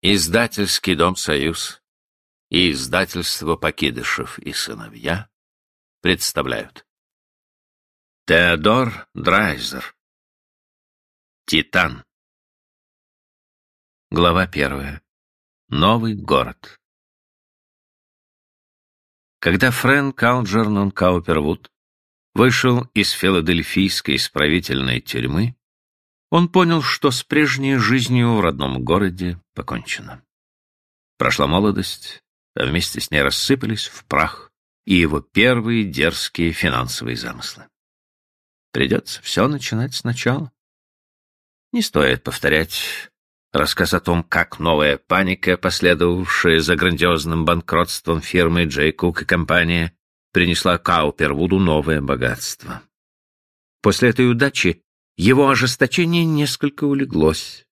Издательский дом «Союз» и издательство «Покидышев и сыновья» представляют. Теодор Драйзер. Титан. Глава первая. Новый город. Когда Фрэнк Алджернон Каупервуд вышел из филадельфийской исправительной тюрьмы, он понял, что с прежней жизнью в родном городе покончено. Прошла молодость, а вместе с ней рассыпались в прах и его первые дерзкие финансовые замыслы. Придется все начинать сначала. Не стоит повторять рассказ о том, как новая паника, последовавшая за грандиозным банкротством фирмы Джей Кук и компания, принесла Каупервуду новое богатство. После этой удачи его ожесточение несколько улеглось.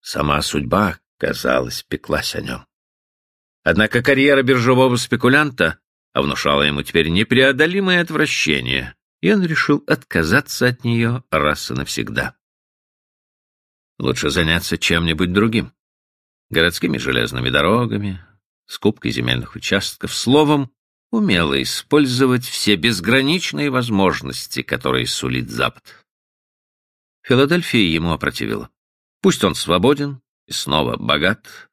Сама судьба, казалось, пеклась о нем. Однако карьера биржевого спекулянта внушала ему теперь непреодолимое отвращение, и он решил отказаться от нее раз и навсегда. Лучше заняться чем-нибудь другим. Городскими железными дорогами, скупкой земельных участков, словом, умело использовать все безграничные возможности, которые сулит Запад. Филадельфия ему опротивила. Пусть он свободен и снова богат,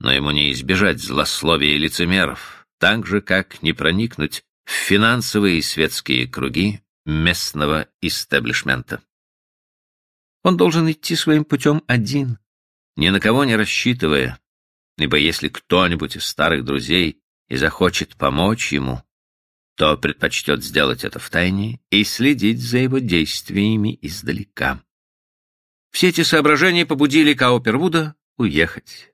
но ему не избежать злословия лицемеров, так же, как не проникнуть в финансовые и светские круги местного истеблишмента. Он должен идти своим путем один, ни на кого не рассчитывая, ибо если кто-нибудь из старых друзей и захочет помочь ему, то предпочтет сделать это втайне и следить за его действиями издалека. Все эти соображения побудили Каупервуда уехать.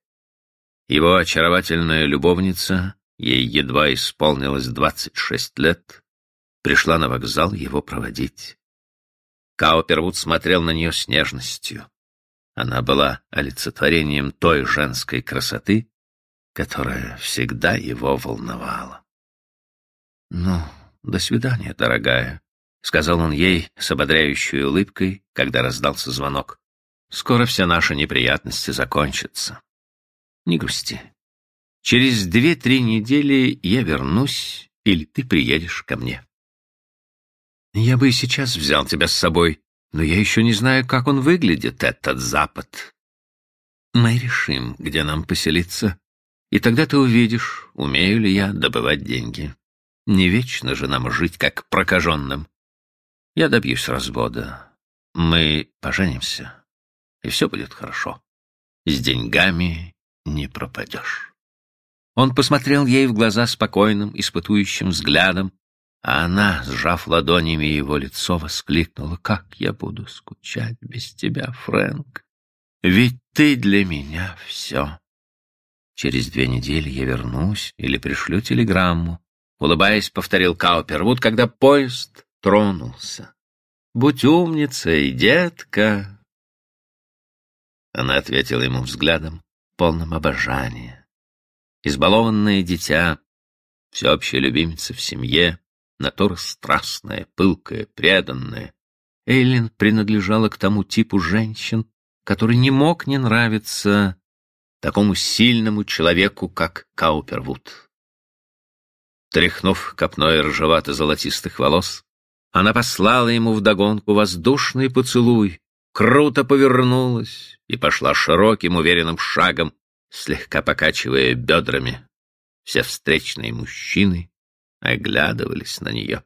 Его очаровательная любовница, ей едва исполнилось 26 лет, пришла на вокзал его проводить. Каупервуд смотрел на нее с нежностью. Она была олицетворением той женской красоты, которая всегда его волновала. «Ну, до свидания, дорогая», — сказал он ей с ободряющей улыбкой, когда раздался звонок. Скоро все наши неприятности закончатся. Не грусти. Через две-три недели я вернусь, или ты приедешь ко мне. Я бы и сейчас взял тебя с собой, но я еще не знаю, как он выглядит, этот Запад. Мы решим, где нам поселиться, и тогда ты увидишь, умею ли я добывать деньги. Не вечно же нам жить, как прокаженным. Я добьюсь развода. Мы поженимся и все будет хорошо. С деньгами не пропадешь. Он посмотрел ей в глаза спокойным, испытующим взглядом, а она, сжав ладонями его лицо, воскликнула, «Как я буду скучать без тебя, Фрэнк! Ведь ты для меня все!» «Через две недели я вернусь или пришлю телеграмму», — улыбаясь, повторил Каупервуд, когда поезд тронулся. «Будь умницей, детка!» Она ответила ему взглядом, полным обожания. Избалованное дитя, всеобщая любимица в семье, натура страстная, пылкая, преданная. Эйлин принадлежала к тому типу женщин, который не мог не нравиться такому сильному человеку, как Каупервуд. Тряхнув копной ржевато-золотистых волос, она послала ему вдогонку воздушный поцелуй, круто повернулась и пошла широким уверенным шагом, слегка покачивая бедрами. Все встречные мужчины оглядывались на нее.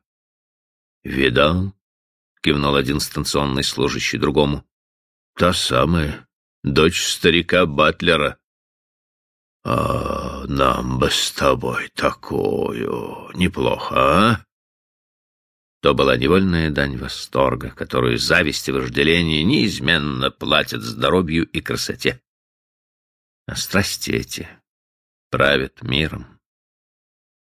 «Видал?» — кивнул один станционный служащий другому. «Та самая, дочь старика Батлера». «А нам бы с тобой такую неплохо, а?» То была невольная дань восторга, которую зависть и вожделение неизменно платят здоровью и красоте. А страсти эти правят миром.